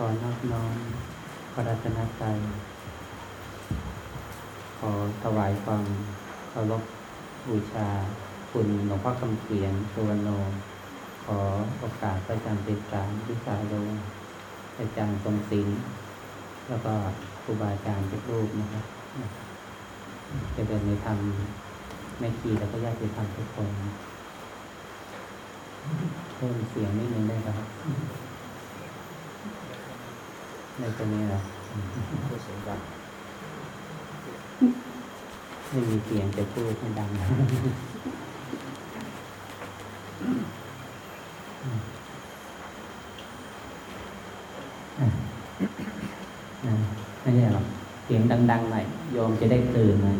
ขอนอบน้อมพระรัตนตรัยขอถวายความเคารพบูชา คุณหลวงพ่อคำเขียนสุวรรณโน ขอโอกาสพระอาจารย์เป็นสารวิสาโลอาจารย์ทรงศิลป์แล้วก็ครูบาอาจารย์ทุกรูปนะครับจะเดินในธรรมแม่ชีแล้วก็ญาติธรรมทุกคนเพิ่มเสียงนิดนึงได้ครับ ในตัวนี้เหรอพูดเสียงดังไม่มีเสียงจะพูดให้ดังอะอะไม่ใช่หรอกเสียงดังๆหน่อยโยมจะได้ตื่นหน่อย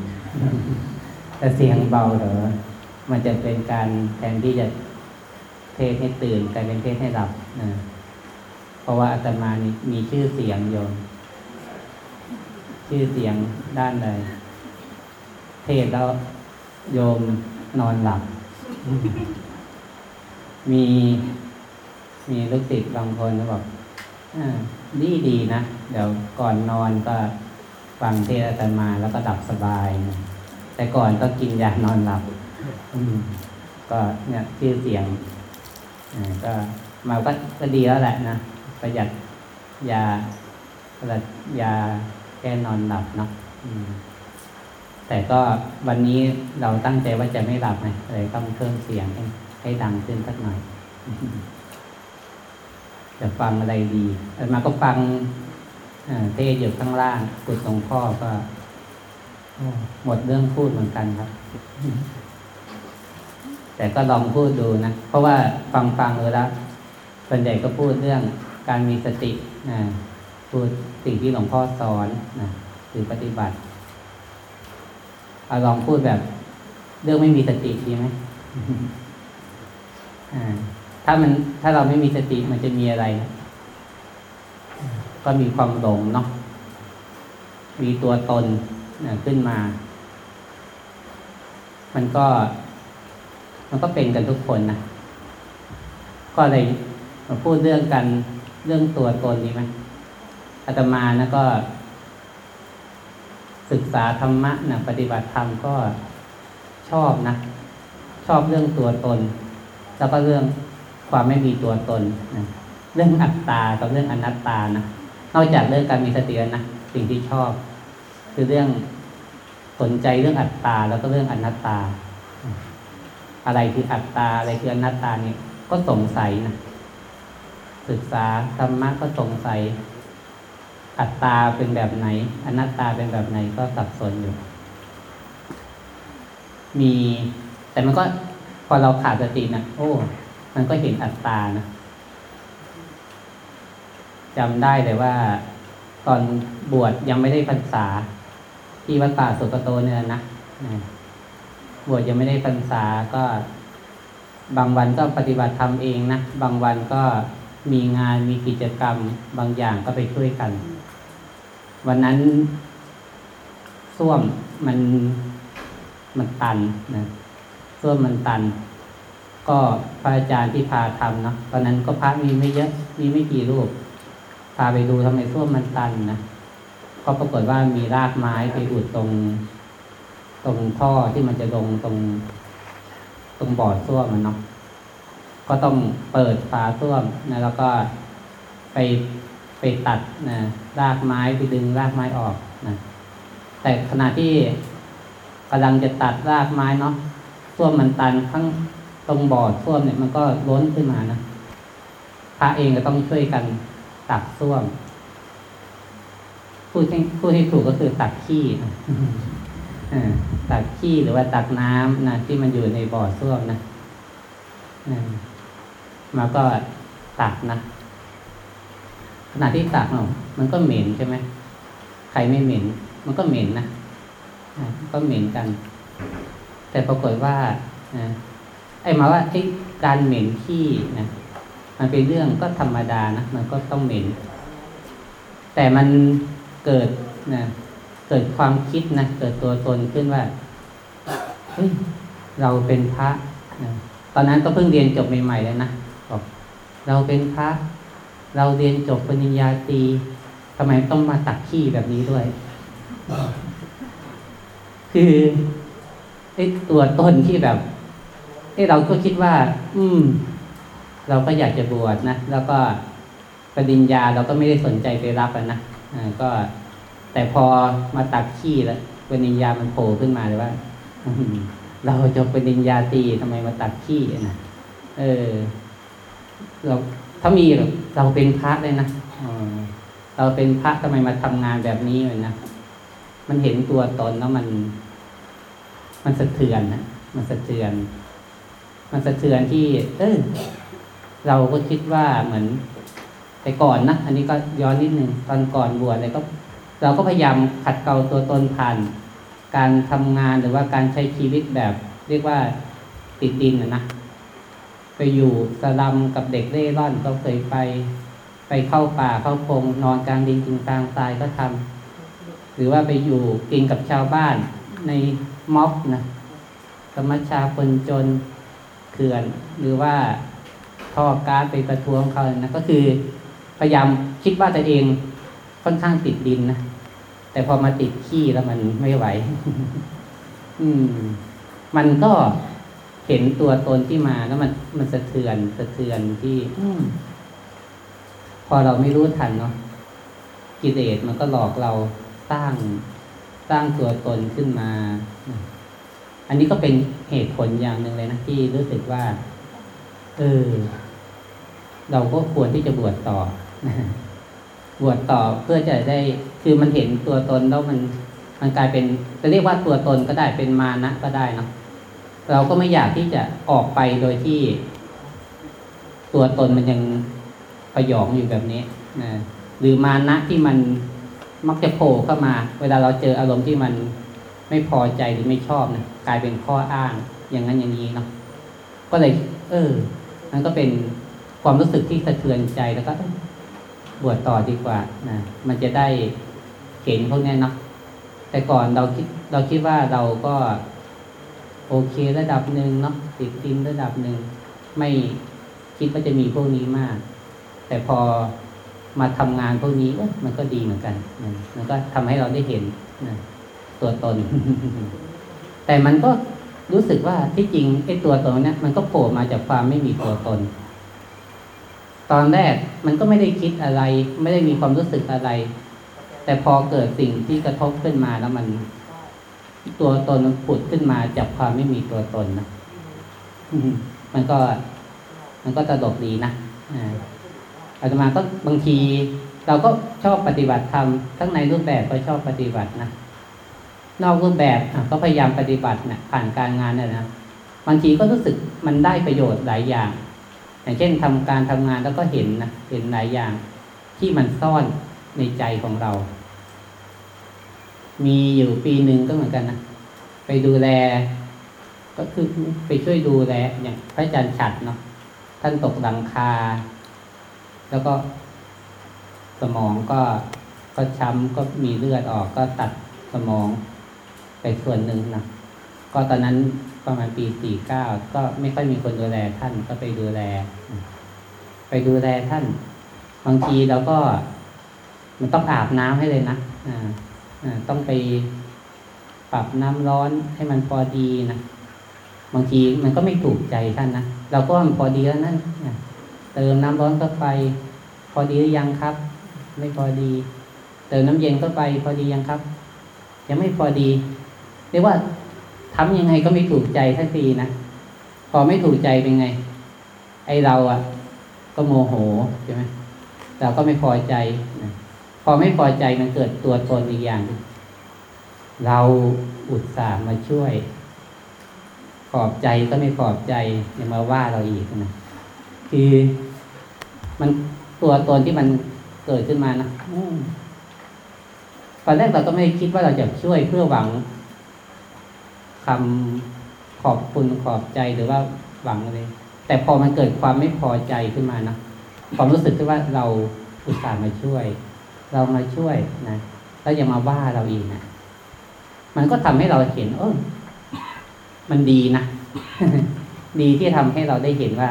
แต่เสียงเบาเดี๋ยวมันจะเป็นการแทนที่จะเทศให้ตื่นกลายเป็นเทศให้หลับนะเพ ราะว่าอาตมานี่มีชื่อเสียงโยม ชื่อเสียงด้านใดเทศแล้วโยมนอนหลับ มีมีลูกศิษย์บางคนก็บอกอ่าดีดีนะ เดี๋ยวก่อนนอนก็ฟังเทศอาตมาแล้วก็หลับสบายนะแต่ก่อนก็กินยานอนหลับก็เนี่ยชื่อเสียงก็มาก็ก็ดีแล้วแหละนะ ประหยัดยาประหยัดยาแก้นอนหลับเนาะอืมแต่ก็วันนี้เราตั้งใจว่าจะไม่หลับไงเลยต้องเพิ่มเสียงให้ให้ดังขึ้นสักหน่อยจะฟังอะไรดีอาตมาก็ฟังเอ่อเทศอยู่ข้างล่างกุดหลวงพ่อก็โอ้หมดเรื่องพูดเหมือนกันครับ แต่ก็ลองพูดดูนะ เพราะว่าฟังฟังๆแล้วส่วนใหญ่ก็พูดเรื่อง การมีสตินะพูดสิ่งที่หลวงพ่อสอนนะหรือปฏิบัติเอาลองพูดแบบ เรื่องไม่มีสติดีไหมอ่าถ้ามันถ้าเราไม่มีสติมันจะมีอะไร ก็มีความหลงเนาะมีตัวตนนะขึ้นมา มันก็ มันก็เป็นกันทุกคนนะก็เลยมาพูดเรื่องกัน เรื่องตัวตนดีไหมอาตมานะก็ ศึกษาธรรมะนะปฏิบัติธรรมก็ชอบนะ ชอบเรื่องตัวตน แล้วก็เรื่องความไม่มีตัวตนนะเรื่องอัตตากับเรื่องอนัตตานะนอกจากเรื่องการมีสติแล้วนะสิ่งที่ชอบ คือเรื่องสนใจเรื่องอัตตาแล้วก็เรื่องอนัตตา อะไรคืออัตตาอะไรคืออนัตตาเนี่ยก็สงสัยนะ ศึกษาธรรมะก็สงสัย อัตตาเป็นแบบไหน อนัตตาเป็นแบบไหนก็สับสนอยู่ มี แต่มันก็พอเราขาดสตินะโอ้ มันก็เห็นอัตตานะจำได้เลยว่า ตอนบวชยังไม่ได้พรรษา ที่วัดป่าสุกโตเนี่ยนะนะบวชยังไม่ได้พรรษาก็บางวันก็ปฏิบัติธรรมเองนะ บางวันก็ มีงานมีกิจกรรมบางอย่างก็ไปช่วยกัน วันนั้นส้วมมันมันตันนะส้วมมันตัน ก็พระอาจารย์ที่พาทำเนาะตอนนั้นก็พระมีไม่เยอะมีไม่กี่รูป พาไปดูทำไมส้วมมันตันนะก็ปรากฏว่ามีรากไม้ไปอุดตรง ตรงท่อที่มันจะลงตรง ตรงบ่อส้วมมันเนาะ ก็ต้องเปิดฝาส้วมนะแล้วก็ไปไปตัดนะรากไม้ไปดึงรากไม้ออกนะแต่ขณะที่กำลังจะตัดรากไม้เนาะส้วมมันตันข้างตรงบ่อส้วมเนี่ยมันก็ล้นขึ้นมานะพระเองก็ต้องช่วยกันตักส้วมพูดให้พูดให้ถูกก็คือตักขี้นะตักขี้หรือว่าตักน้ำนะที่มันอยู่ในบ่อส้วมนะนะ มาก็ตักนะ ขณะที่ตักเนาะมันก็เหม็นใช่ไหมใครไม่เหม็น มันก็เหม็นนะก็เหม็นกัน แต่ปรากฏว่านะไอ้หมาว่าไอ้การเหม็นขี้นะมันเป็นเรื่องก็ธรรมดานะมันก็ต้องเหม็น แต่มันเกิดนะเกิดความคิดนะเกิดตัวตนขึ้นว่าเฮ้ยเราเป็นพระนะตอนนั้นก็เพิ่งเรียนจบใหม่ๆเลยนะ บอกเราเป็นพระเราเรียนจบปริญญาตรีทำไมต้องมาตักขี้แบบนี้ด้วย คือไอ้ตัวตนที่แบบไอ้เราก็คิดว่า อืม เราก็อยากจะบวชนะแล้วก็ปริญญาเราก็ไม่ได้สนใจไปรับอะนะอ่าก็ แต่พอมาตักขี้แล้วปริญญามันโผล่ขึ้นมาเลยว่าอืมเราจบปริญญาตรีทำไมมาตักขี้อะนะเออ เราถ้ามีแบบเราเป็นพระเลยนะอ่าเราเป็นพระทำไมมาทำงานแบบนี้เลยนะมันเห็นตัวตนแล้วมัน มันสะเทือนนะมันสะเทือน มันสะเทือนที่ เออเราก็คิดว่าเหมือน แต่ก่อนนะอันนี้ก็ย้อนนิดนึงตอนก่อนบวชเลยก็ เราก็พยายามขัดเกลาตัวตนผ่าน การทำงานหรือว่าการใช้ชีวิตแบบ เรียกว่าติดดินนะนะ ไปอยู่สลัมกับเด็กเร่ร่อนก็เคยไป ไปเข้าป่าเข้าพงนอนกลางดินกินกลางทรายก็ทำหรือว่าไปอยู่กินกับชาวบ้านในม็อบนะสมัชชาคนจนเขื่อน หรือว่าท่อกาซไปประท้วงเขานะก็คือพยายามคิดว่าตัวเองค่อนข้างติดดินนะแต่พอมาติดขี้แล้วมันไม่ไหว อืม มันก็ เห็นตัวตนที่มาแล้วมันมันสะเทือนสะเทือนที่ อืมพอเราไม่รู้ทันเนาะกิเลสมันก็หลอกเราสร้างสร้างตัวตนขึ้นมา อันนี้ก็เป็นเหตุผลอย่างหนึ่งเลยนะที่รู้สึกว่า เออ เราก็ควรที่จะบวชต่อ บวชต่อเพื่อจะได้ คือมันเห็นตัวตนแล้วมัน มันกลายเป็นจะเรียกว่าตัวตนก็ได้เป็นมานะก็ได้เนาะ เราก็ไม่อยากที่จะออกไปโดยที่ตัวตนมันยังประยองอยู่แบบนี้นะหรือมานะที่มันมักจะโผล่เข้ามา เวลาเราเจออารมณ์ที่มันไม่พอใจหรือไม่ชอบนะกลายเป็นข้ออ้างอย่างนั้นอย่างนี้เนาะก็เลย เออมันก็เป็นความรู้สึกที่สะเทือนใจแล้วก็บวชต่อดีกว่านะมันจะได้เห็นพวกนี้เนาะแต่ก่อนเราคิดเราคิดว่าเราก็ โอเคระดับหนึ่งเนาะติดดินระดับหนึ่งไม่คิดว่าจะมีพวกนี้มาก แต่พอมาทำงานพวกนี้เอมันก็ดีเหมือนกันมันก็ทำให้เราได้เห็นนะตัวตน แต่มันก็รู้สึกว่าที่จริงไอ้ตัวตนเนี้ยมันก็โผล่มาจากความไม่มีตัวตน ตอนแรกมันก็ไม่ได้คิดอะไร ไม่ได้มีความรู้สึกอะไร แต่พอเกิดสิ่งที่กระทบขึ้นมาแล้วมัน ตัวตนมันผุดขึ้นมาจากความไม่มีตัวตนนะอืมมันก็ มันก็ตลกดีนะอ่าอาตมาก็บางที เราก็ชอบปฏิบัติธรรมทั้งในรูปแบบก็ชอบปฏิบัตินะนอกรูปแบบอะก็พยายามปฏิบัตินะผ่านการงานเนี่ยนะบางทีก็รู้สึกมันได้ประโยชน์หลายอย่าง อย่างเช่นทำการทำงานแล้วก็เห็นนะเห็นหลายอย่าง ที่มันซ่อนในใจของเรา มีอยู่ปีหนึ่งก็เหมือนกันนะไปดูแล ก็คือไปช่วยดูแลอย่างพระอาจารย์ฉัดเนาะท่านตกหลังคา แล้วก็สมองก็ก็ช้ำก็มีเลือดออกก็ตัดสมองไปส่วนหนึ่งนะก็ตอนนั้นประมาณปีสี่เก้าก็ไม่ค่อยมีคนดูแลท่านก็ไปดูแล ไปดูแลท่าน บางทีเราก็ มันต้องอาบน้ำให้เลยนะอ่าอ่า ต้องไปปรับน้ำร้อนให้มันพอดีนะบางทีมันก็ไม่ถูกใจท่านนะเราก็มันพอดีแล้วนั่นอะเติมน้ำร้อนเข้าไป พอดีหรือยังครับ ไม่พอดี เติมน้ำเย็นเข้าไป พอดียังครับ ยังไม่พอดีเรียกว่าทำยังไงก็ไม่ถูกใจทันทีนะพอไม่ถูกใจเป็นไง ไอเราอะ ก็โมโหใช่ไหมเราก็ไม่พอใจนะ อไม่พอใจมันเกิดตัวตนอีกอย่าง เราอุตส่าห์มาช่วย ขอบใจก็ไม่ขอบใจยังมาว่าเราอีกนะคือมันตัวตนที่มันเกิดขึ้นมานะอตอนแรกเราก็ไม่คิดว่าเราจะช่วยเพื่อหวังคำขอบคุณขอบใจหรือว่าหวังอะไรแต่พอมันเกิดความไม่พอใจขึ้นมานะความรู้สึกที่ว่าเราอุตส่าห์มาช่วย เรามาช่วยนะแล้วยังมาว่าเราอีกนะมันก็ทำให้เราเห็น เออมันดีนะดีที่ทำให้เราได้เห็นว่า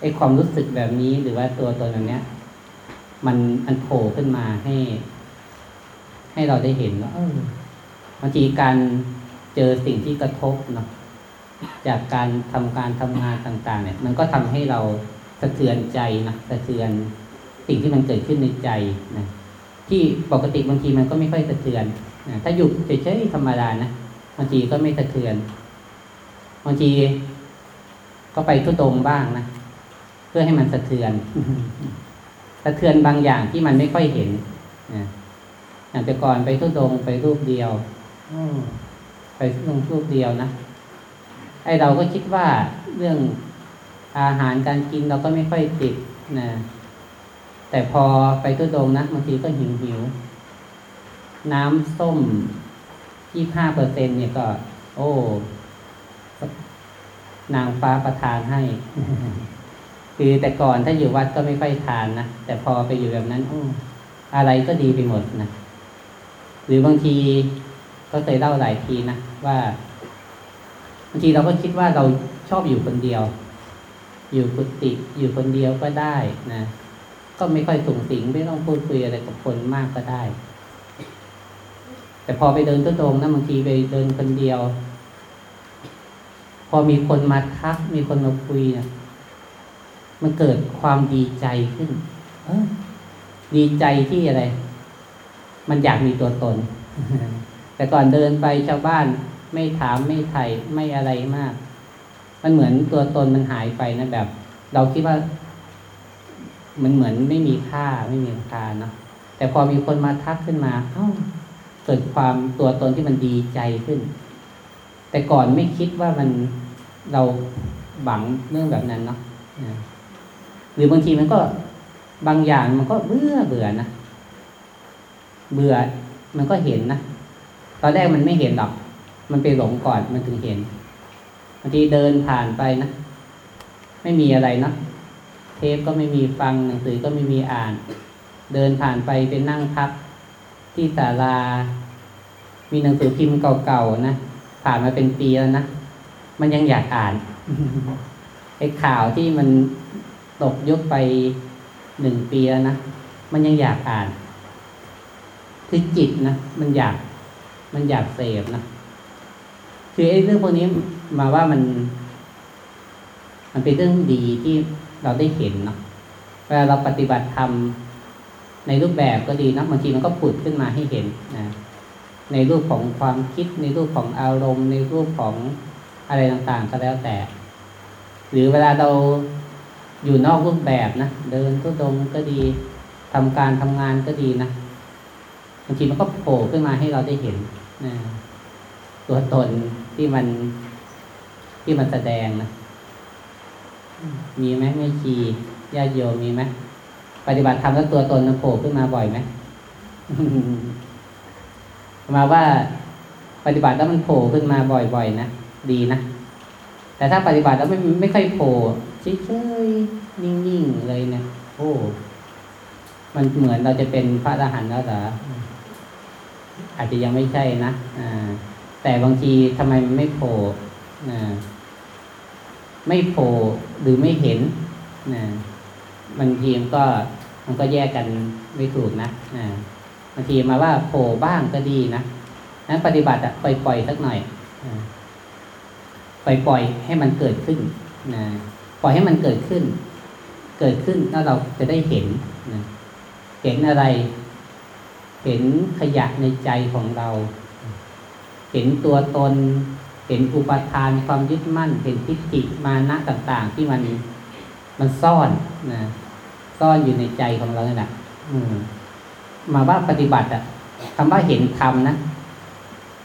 ไอ้ความรู้สึกแบบนี้หรือว่าตัวตนแบบเนี้ย มันมันโผล่ขึ้นมาให้ ให้เราได้เห็นว่าเออบางทีการเจอสิ่งที่กระทบเนาะจากการทำการทำงานต่าง ๆ เนี่ย มันก็ทำให้เราสะเทือนใจนะสะเทือน สิ่งที่มันเกิดขึ้นในใจนะที่ปกติบางทีมันก็ไม่ค่อยสะเทือนนะถ้าอยู่เฉยๆธรรมดานะบางทีก็ไม่สะเทือนบางทีก็ไปทุดงบ้างนะเพื่อให้มันสะเทือนสะเทือนบางอย่างที่มันไม่ค่อยเห็นนะอย่างแต่ก่อนไปทุดงไปรูปเดียวอมไปลงรูปเดียวนะไอเราก็คิดว่าเรื่องอาหารการกินเราก็ไม่ค่อยติดนะ แต่พอไปทุดงนะบางทีก็หิวหิว น้ำส้มยี่ห้าเปอร์เซ็นเนี่ยก็ โอ้ นางฟ้าประทานให้ คือแต่ก่อนถ้าอยู่วัดก็ไม่ค่อยทานนะ แต่พอไปอยู่แบบนั้นอออะไรก็ดีไปหมดนะ หรือบางทีก็เคยเล่าหลายทีนะว่าบางทีเราก็คิดว่าเราชอบอยู่คนเดียว อยู่กุฏิอยู่คนเดียวก็ได้นะ ก็ไม่ค่อยสูงสิงไม่ต้องพูดคุยอะไรกับคนมากก็ได้ แต่พอไปเดินต้นตรงนะบางทีไปเดินคนเดียว พอมีคนมาทัก มีคนมาคุยนี่ยมันเกิดความดีใจขึ้นดีใจที่อะไร มันอยากมีตัวตน แต่ก่อนเดินไปชาวบ้านไม่ถามไม่ไถ่ไม่อะไรมาก มันเหมือนตัวตนมันหายไปนะแบบ เราคิดว่า มันเหมือนไม่มีค่าไม่มีราคาเนาะแต่พอมีคนมาทักขึ้นมาเอ้าเกิดความตัวตนที่มันดีใจขึ้น แต่ก่อนไม่คิดว่ามันเราบังเรื่องแบบนั้นเนาะหรือบางทีมันก็บางอย่างมันก็เบื่อเบื่อนะเบื่อมันก็เห็นนะตอนแรกมันไม่เห็นหรอก มันไปหลงก่อนมันถึงเห็นบางทีเดินผ่านไปนะไม่มีอะไรเนาะ ปก็ไม่มีฟังหนังสือก็ไม่มีอ่าน เดินผ่านไปเป็นนั่งพักที่ศาลา มีหนังสือพิมพ์เก่าๆนะผ่านมาเป็นปีแล้วนะมันยังอยากอ่านไอ้ข่าวที่มันตกยุคไปหนึ่งปีแล้วนะมันยังอยากอ่านคือจิตนะมันอยากมันอยากเสพนะคือไอ้เรื่องพวกนี้มาว่ามัน มันเป็นเรื่องดีที่ เราได้เห็นเนาะเวลาเราปฏิบัติธรรมในรูปแบบก็ดีนะบางทีมันก็ผุดขึ้นมาให้เห็นนะในรูปของความคิดในรูปของอารมณ์ ในรูปของอะไรต่างๆ ก็แล้วแต่ หรือเวลาเราอยู่นอกรูปแบบนะเดินก็ตรงก็ดีทำการทำงานก็ดีนะบางทีมันก็โผล่ขึ้นมาให้เราได้เห็นนะตัวตนที่มันที่มันแสดงนะ มีไหมไม่ชีญาติโยมมีไหมปฏิบัติธรรมแล้วตัวตนมันโผล่ขึ้นมาบ่อยไหมมาว่าปฏิบัติแล้วมันโผล่ขึ้นมาบ่อยๆนะดีนะแต่ถ้าปฏิบัติแล้วไม่ไม่ค่อยโผล่เฉยๆนิ่งๆเลยนะโอ้มันเหมือนเราจะเป็นพระอรหันต์แล้วเหรออาจจะยังไม่ใช่นะอ่าแต่บางทีทำไมมันไม่โผล่อ่า ไม่โผล่หรือไม่เห็นนะบางทีมันก็มันก็แยกกันไม่ถูกนะอ่าบางทีมาว่าโผล่บ้างก็ดีนะนั้นปฏิบัติอะปล่อยๆสักหน่อยปล่อยๆให้มันเกิดขึ้นนะปล่อยให้มันเกิดขึ้น เกิดขึ้นแล้วเราจะได้เห็นนะเห็นอะไร เห็นขยะในใจของเรา เห็นตัวตน ห็นอุปทานความยึดมั่น เห็นทิฏฐิมานะต่างๆ ที่มันมันซ่อนนะซ่อนอยู่ในใจของเราเนี่ยแหละอืม มาว่าปฏิบัติอะคำว่าเห็นธรรมนะ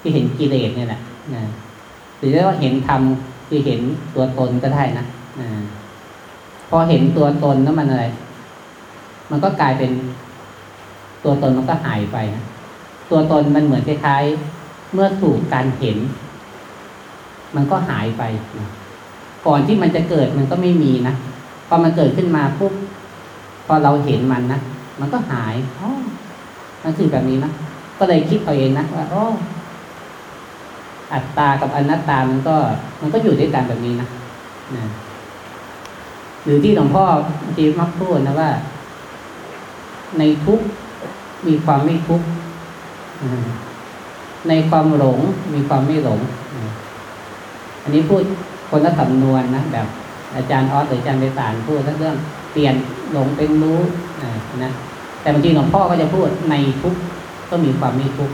คือเห็นกิเลสเนี่ยแหละนะหรือเรียกว่าเห็นธรรมคือเห็นตัวตนก็ได้นะนะพอเห็นตัวตนแล้วมันอะไร มันก็กลายเป็นตัวตนมันก็หายไปนะตัวตนมันเหมือนคล้ายๆเมื่อถูกการเห็น มันก็หายไปนะก่อนที่มันจะเกิดมันก็ไม่มีนะพอมันเกิดขึ้นมาปุ๊บพอเราเห็นมันนะมันก็หายอ๋อมันคือแบบนี้นะก็เลยคิดเอาเองนะว่าอ้อัตตากับอนัตตามันก็ มันก็อยู่ด้วยกันแบบนี้นะนะหรือที่หลวงพ่อบางทีมักพูดนะว่า ในทุกมีความไม่ทุกในความหลงมีความไม่หลง อันนี้พูดคนละสำนวนนะแบบอาจารย์ออสหรืออาจารย์ไปสารพูดเรื่องเปลี่ยนหลงเป็นรู้นะแต่บางทีหลวงพ่อก็จะพูดในทุกก็มีความไม่ทุก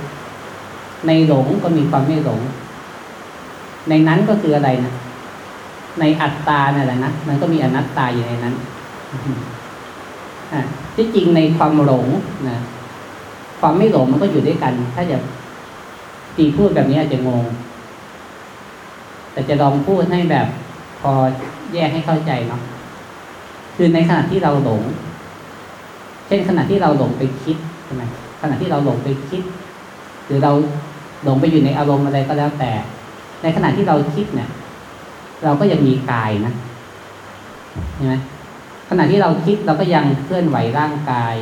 ในหลงก็มีความไม่หลง ในนั้นก็คืออะไรนะในอัตตาเนี่ยแหละนะมันก็มีอนัตตาอยู่ในนั้นอที่จริงในความหลงนะความไม่หลงมันก็อยู่ด้วยกัน ถ้าจะตีพูดแบบนี้อาจจะงง แต่จะลองพูดให้แบบพอแยกให้เข้าใจเนาะคือในขณะที่เราหลง เช่นขณะที่เราหลงไปคิดใช่ไหมขณะที่เราหลงไปคิด หรือเราหลงไปอยู่ในอารมณ์อะไรก็แล้วแต่ ในขณะที่เราคิดเนี่ย เราก็ยังมีกายนะใช่ไหมขณะที่เราคิดเราก็ยังเคลื่อนไหวร่างกาย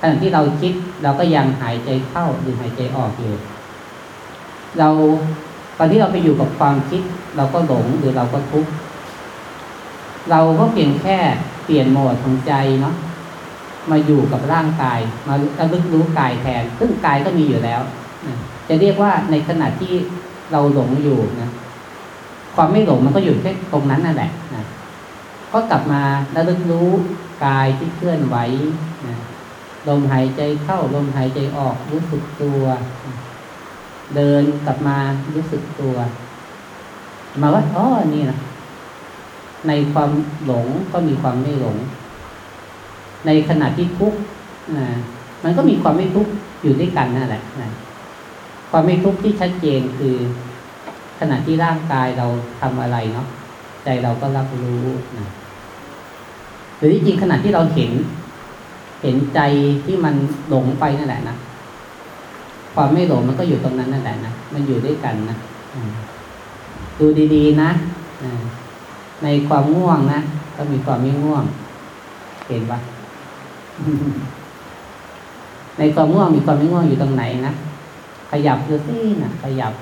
ขณะที่เราคิดเราก็ยังหายใจเข้าหรือหายใจออกอยู่ เรา ตอนที่เราไปอยู่กับความคิด เราก็หลงหรือเราก็ทุกข์เราก็เพียงแค่เปลี่ยนโหมดของใจเนาะมาอยู่กับร่างกาย มาระลึกรู้กายแทน ซึ่งกายก็มีอยู่แล้วจะเรียกว่าในขณะที่เราหลงอยู่นะความไม่หลงมันก็อยู่แค่ตรงนั้นนั่นแหละนะก็กลับมาแล้วลึกรู้กายที่เคลื่อนไหวนะลมหายใจเข้าลมหายใจออกรู้สึกตัว เดินกลับมารู้สึกตัว มาว่าอ๋อนี่นะในความหลงก็มีความไม่หลง ในขณะที่ทุกข์นะมันก็มีความไม่ทุกข์อยู่ด้วยกันนั่นแหละนะความไม่ทุกข์ที่ชัดเจนคือขณะที่ร่างกายเราทำอะไรเนาะใจเราก็รับรู้นะหรือจริงขณะที่เราเห็น เห็นใจที่มันหลงไปนั่นแหละนะ ความไม่หลงมันก็อยู่ตรงนั้นนั่นแหละนะมันอยู่ด้วยกันนะดูดีๆนะในความง่วงนะก็มีความไม่ง่วง เห็นปะในความง่วงมีความไม่ง่วงอยู่ตรงไหนนะขยับดูสินะขยับ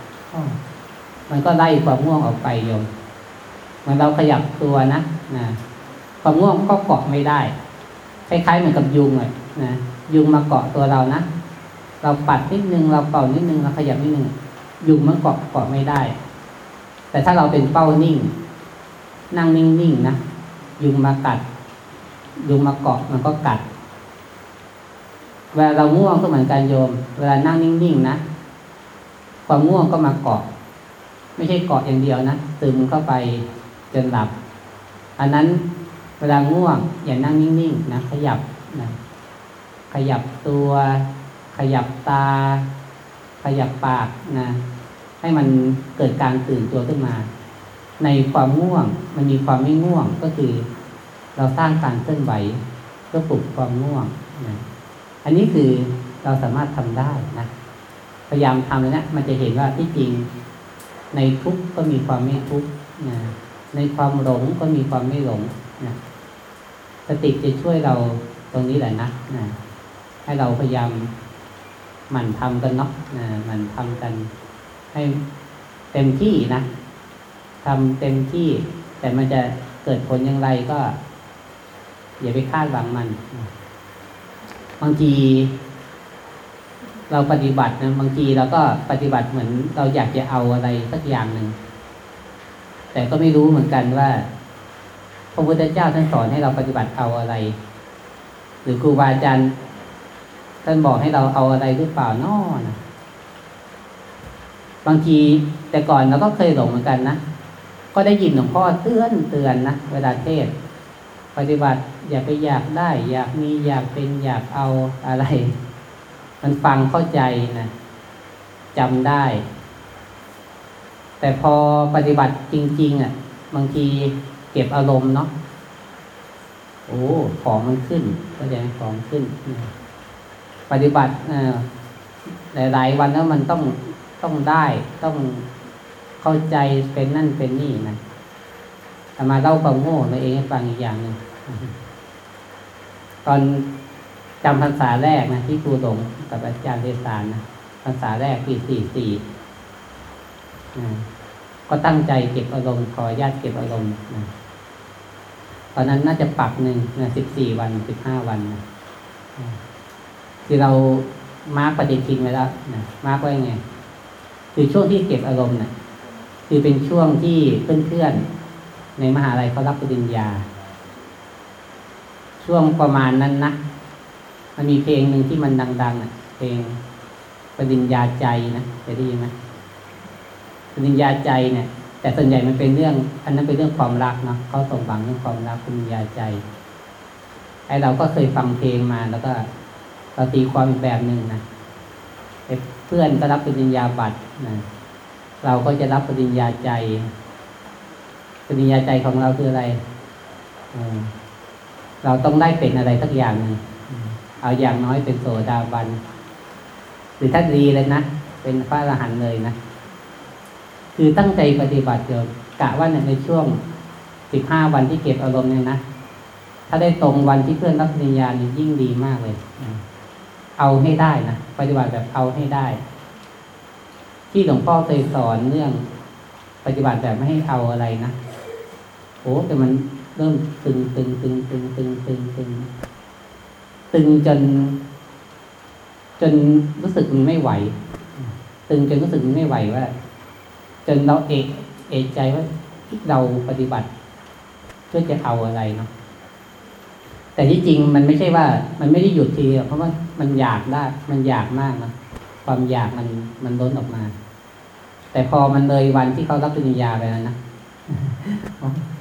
มันก็ไล่ความง่วงออกไปโยมเหมือนเราขยับตัวนะนะความง่วงก็เกาะไม่ได้คล้ายๆเหมือนกับยุงเลยนะยุงมาเกาะตัวเรานะ เราปัดนิดนึงเราเป่านิดนึงเราขยับนิดนึงยุงมันเกาะเกาะไม่ได้ แต่ถ้าเราเป็นเป้านิ่ง นั่งนิ่งๆนะยุงมากัด ยุงมาเกาะมันก็กัด เวลาเราง่วงก็เหมือนกันโยม เวลานั่งนิ่งๆนะความง่วงก็มาเกาะ ไม่ใช่เกาะอย่างเดียวนะซึมเข้าไปจนหลับ อันนั้นเวลาง่วงอย่านั่งนิ่งๆนะขยับนะขยับตัว ขยับตา ขยับปากนะ ให้มันเกิดการตื่นตัวขึ้นมา ในความง่วงมันมีความไม่ง่วงก็คือ เราสร้างการเคลื่อนไหวเพื่อปลุกความง่วงนะอันนี้คือเราสามารถทำได้นะพยายามทำเลยนะมันจะเห็นว่าที่จริง ในทุกก็มีความไม่ทุกนะในความหลงก็มีความไม่หลงนะสติจะช่วยเราตรงนี้แหละนะนะให้เราพยายาม มันทำกันเนาะมันทำกันให้เต็มที่นะทำเต็มที่ แต่มันจะเกิดผลอย่างไรก็ อย่าไปคาดหวังมัน บางทีเราปฏิบัตินะบางทีเราก็ปฏิบัติเหมือน เราอยากจะเอาอะไรสักอย่างหนึ่งแต่ก็ไม่รู้เหมือนกันว่า พระพุทธเจ้าท่านสอนให้เราปฏิบัติเอาอะไร หรือครูบาอาจารย์ ท่านบอกให้เราเอาอะไรหรือเปล่าน้อนะบางทีแต่ก่อนเราก็เคยหลงเหมือนกันนะก็ได้ยินหลวงพ่อเตือนเตือนนะเวลาเทศ ปฏิบัติอย่าไปอยากได้ อยากมีอยากเป็นอยากเอาอะไร มันฟังเข้าใจนะจำได้ แต่พอปฏิบัติจริง ๆ อะ บางทีเก็บอารมณ์เนาะโอ้ ของมันขึ้นก็จะของขึ้นนะ ปฏิบัติหลาย ๆ วันแล้วมันต้องต้องได้ต้องเข้าใจเป็นนั่นเป็นนี่นะแต่มาเล่าความโง่ตัวเองให้ฟังอีกอย่างหนึ่งตอนจำพรรษาแรกนะที่ครูหลงกับอาจารย์เดสานนะพรรษาแรกปีสี่สี่ก็ตั้งใจเก็บอารมณ์ขอญาติเก็บอารมณ์นะตอนนั้นน่าจะปรับหนึ่งนะสิบสี่วันสิบห้าวันนะ คือเรามาร์กปฏิทินไว้แล้วนะมาร์กไว้ไง คือช่วงที่เก็บอารมณ์นี่ยคือเป็นช่วงที่เพื่อนๆในมหาลัยเขารับปริญญา ช่วงประมาณนั้นนะมันมีเพลงหนึ่งที่มันดังๆอะเพลงปริญญาใจนะเคยได้ยินไหมปริญญาใจเนี่ย แต่ส่วนใหญ่มันเป็นเรื่อง อันนั้นเป็นเรื่องความรักเนาะเขาส่งบังเรื่องความรักปริญญาใจไอเราก็เคยฟังเพลงมาแล้วก็ เราตีความอีกแบบหนึ่งนะเพื่อนก็รับปริญญาบัตรนะเราก็จะรับปริญญาใจ ปริญญาใจของเราคืออะไรเราต้องได้เป็นอะไรสักอย่างหนึ่งเอาอย่างน้อยเป็นโสดาบันหรือถ้าดีเลยนะเป็นพระอรหันต์เลยนะคือตั้งใจปฏิบัติเกี่ยวกะว่าในช่วงสิบห้าวันที่เก็บอารมณ์เนี่ยนะถ้าได้ตรงวันที่เพื่อนรับปริญญานี่ยิ่งดีมากเลย เอาให้ได้นะปฏิบัติแบบเอาให้ได้ ที่หลวงพ่อเคยสอนเรื่อง ปฏิบัติแบบไม่ให้เอาอะไรนะโอ้แต่มันเริ่มตึงตึงตึงตึงตึงตึงตึงตึงจน จนรู้สึกมันไม่ไหว ตึงจนรู้สึกมันไม่ไหวว่า จนเราเอกเอกใจว่าเราปฏิบัติ เพื่อจะเอาอะไรเนาะแต่ที่จริงมันไม่ใช่ว่า มันไม่ได้หยุดทีเดียวเพราะว่า มันอยากได้ มันอยากมากนะความอยากมันมันล้นออกมา แต่พอมันเลยวันที่เขารับปริญญาไปแล้วนะ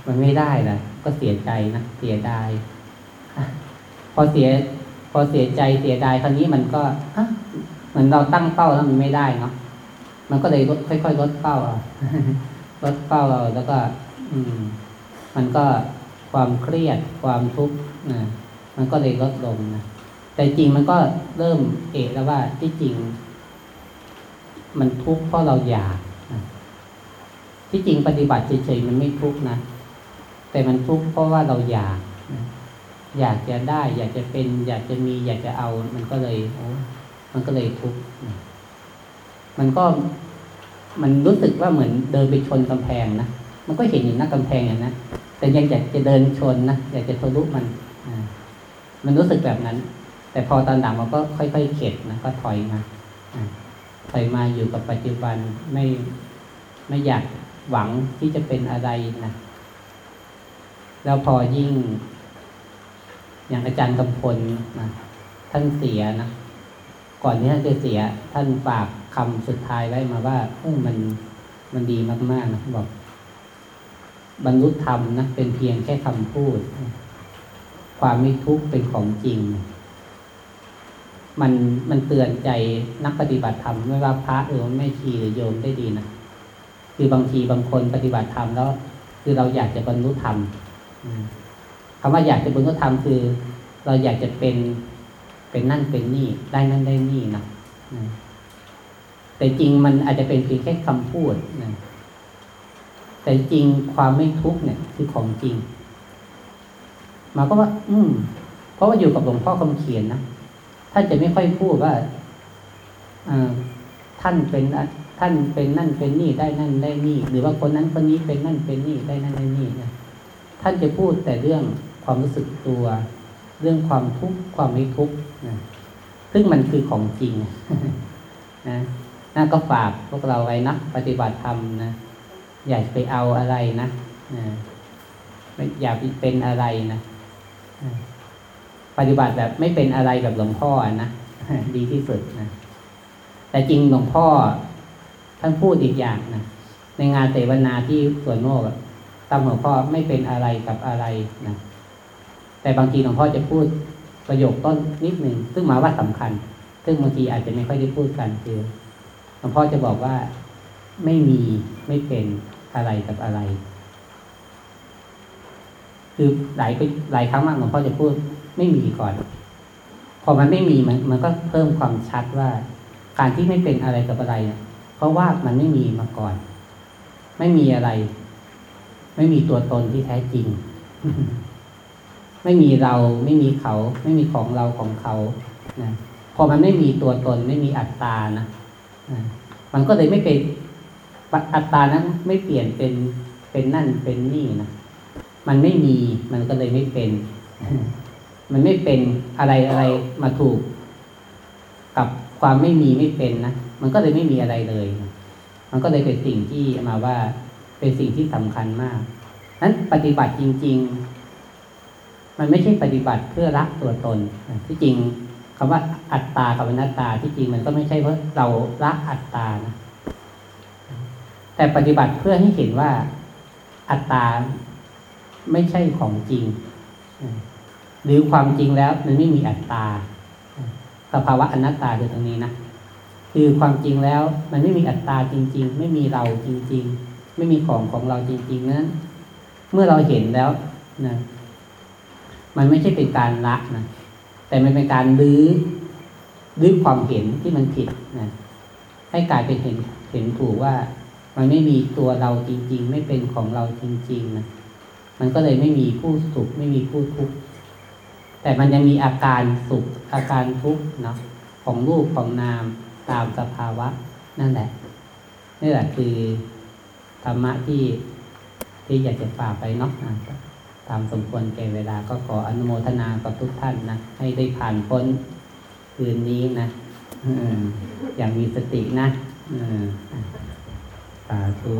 มันไม่ได้ละก็เสียใจนะเสียดายพอเสีย พอเสียใจเสียดายคราวนี้มันก็อะเหมือนเราตั้งเป้าแล้วมันไม่ได้เนาะมันก็เลยลดค่อยๆลดเป้าเอาลดเป้าเราแล้วก็ อืม มันก็ความเครียดความทุกข์นะมันก็เลยลดลงนะ แต่จริงมันก็เริ่มเอะแล้วว่าที่จริง มันทุกข์เพราะเราอยากนะที่จริงปฏิบัติเฉยๆมันไม่ทุกข์นะ แต่มันทุกข์เพราะว่าเราอยากนะอยากจะได้ อยากจะเป็น อยากจะมี อยากจะเอา มันก็เลยโอ้มันก็เลยทุกข์มันก็มันรู้สึกว่าเหมือนเดินไปชนกำแพงนะ มันก็เห็นอยู่หน้ากำแพงอย่างนะ แต่ยังอยากจะเดินชนนะ อยากจะทะลุมัน มันรู้สึกแบบนั้น แต่พอตอนหลังมันก็ค่อยๆเข็ดนะก็ถอยมาอ่าถอยมาอยู่กับปัจจุบันไม่ไม่อยากหวังที่จะเป็นอะไรนะแล้วพอยิ่ง อย่างอาจารย์กำพลนะท่านเสียนะก่อนที่ท่านจะเสีย ท่านฝากคำสุดท้ายไว้มาว่าเออมันมันดีมากๆนะบอกบรรลุธรรมนะเป็นเพียงแค่คำพูด ความไม่ทุกข์เป็นของจริง มันมันเตือนใจนักปฏิบัติธรรมไม่ว่าพระหรือว่าแม่ชีหรือโยมได้ดีนะคือบางทีบางคนปฏิบัติธรรมแล้ว คือเราอยากจะบรรลุธรรมอืมคำว่าอยากจะบรรลุธรรมคือ เราอยากจะเป็นเป็นนั่นเป็นนี่ได้นั่นได้นี่นะแต่จริงมันอาจจะเป็นเพียงแค่คำพูดนะแต่จริงความไม่ทุกข์เนี่ย คือของจริงมาก็ว่า อืมเพราะว่าอยู่กับหลวงพ่อคำเขียนนะ ท่านจะไม่ค่อยพูดว่าท่านเป็นท่านเป็นนั่นเป็นนี่ได้นั่นได้นี่ หรือว่าคนนั้นคนนี้เป็นนั่นเป็นนี่ได้นั่นได้นี่นะท่านจะพูดแต่เรื่องความรู้สึกตัว เรื่องความทุกข์ความไม่ทุกข์นะซึ่งมันคือของจริงนะน่าก็ฝากพวกเราไว้นะปฏิบัติธรรมนะอย่าไปเอาอะไรนะนะไม่อย่าไปเป็นอะไรนะ ปฏิบัติแบบไม่เป็นอะไรแบบหลวงพ่อนะดีที่สุดนะแต่จริงหลวงพ่อท่านพูดอีกอย่างนะในงานเสวนาที่สวนโมกตามหลวงพ่อไม่เป็นอะไรกับอะไรนะแต่บางทีหลวงพ่อจะพูดประโยคต้นนิดหนึ่งซึ่งหมายว่าสำคัญ ซึ่งบางทีอาจจะไม่ค่อยได้พูดกันคือหลวงพ่อจะบอกว่าไม่มีไม่เป็นอะไรกับอะไร คือหลายไปหลายครั้งมากหลวงพ่อจะพูด ไม่มีก่อน พอมันไม่มีมันมันก็เพิ่มความชัดว่า การที่ไม่เป็นอะไรกับอะไรเพราะว่ามันไม่มีมาก่อน ไม่มีอะไร ไม่มีตัวตนที่แท้จริง ไม่มีเราไม่มีเขา ไม่มีของเราของเขานะพอมันไม่มีตัวตนไม่มีอัตตานะนะมันก็เลยไม่เป็นอัตตานั้นไม่เปลี่ยนเป็นเป็นนั่นเป็นนี่นะมันไม่มีมันก็เลยไม่เป็น มันไม่เป็นอะไรอะไรมาถูก กับความไม่มีไม่เป็นนะมันก็เลยไม่มีอะไรเลย มันก็เลยเป็นสิ่งที่มาว่าเป็นสิ่งที่สำคัญมากนั้นปฏิบัติจริง ๆ มันไม่ใช่ปฏิบัติเพื่อรักตัวตนที่จริงคำว่าอัตตากับอนัตตาที่จริงมันก็ไม่ใช่เพราะเรารักอัตตานะแต่ปฏิบัติเพื่อให้เห็นว่าอัตตาไม่ใช่ของจริง หรือความจริงแล้วมันไม่มีอัตตาสภาวะอนัตตาคือตรงนี้นะคือความจริงแล้วมันไม่มีอัตตาจริง ๆ ไม่มีเราจริง ๆ ไม่มีของของเราจริง ๆ นั้น เมื่อเราเห็นแล้วนะมันไม่ใช่เป็นการละนะแต่มันเป็นการลื้อลื้อความเห็นที่มันผิดนะให้กลายเป็นเห็นเห็นถูกว่า มันไม่มีตัวเราจริง ๆ ไม่เป็นของเราจริง ๆนะมันก็เลยไม่มีผู้สุขไม่มีผู้ทุกข์ แต่มันยังมีอาการสุขอาการทุกข์เนาะของรูปของนามตามสภาวะ นั่นแหละนี่แหละคือธรรมะที่ที่อยากจะฝากไปเนาะตามสมควรแก่เวลาก็ขออนุโมทนากับทุกท่านนะให้ได้ผ่านพ้นคืนนี้นะอย่างมีสตินะสาธุ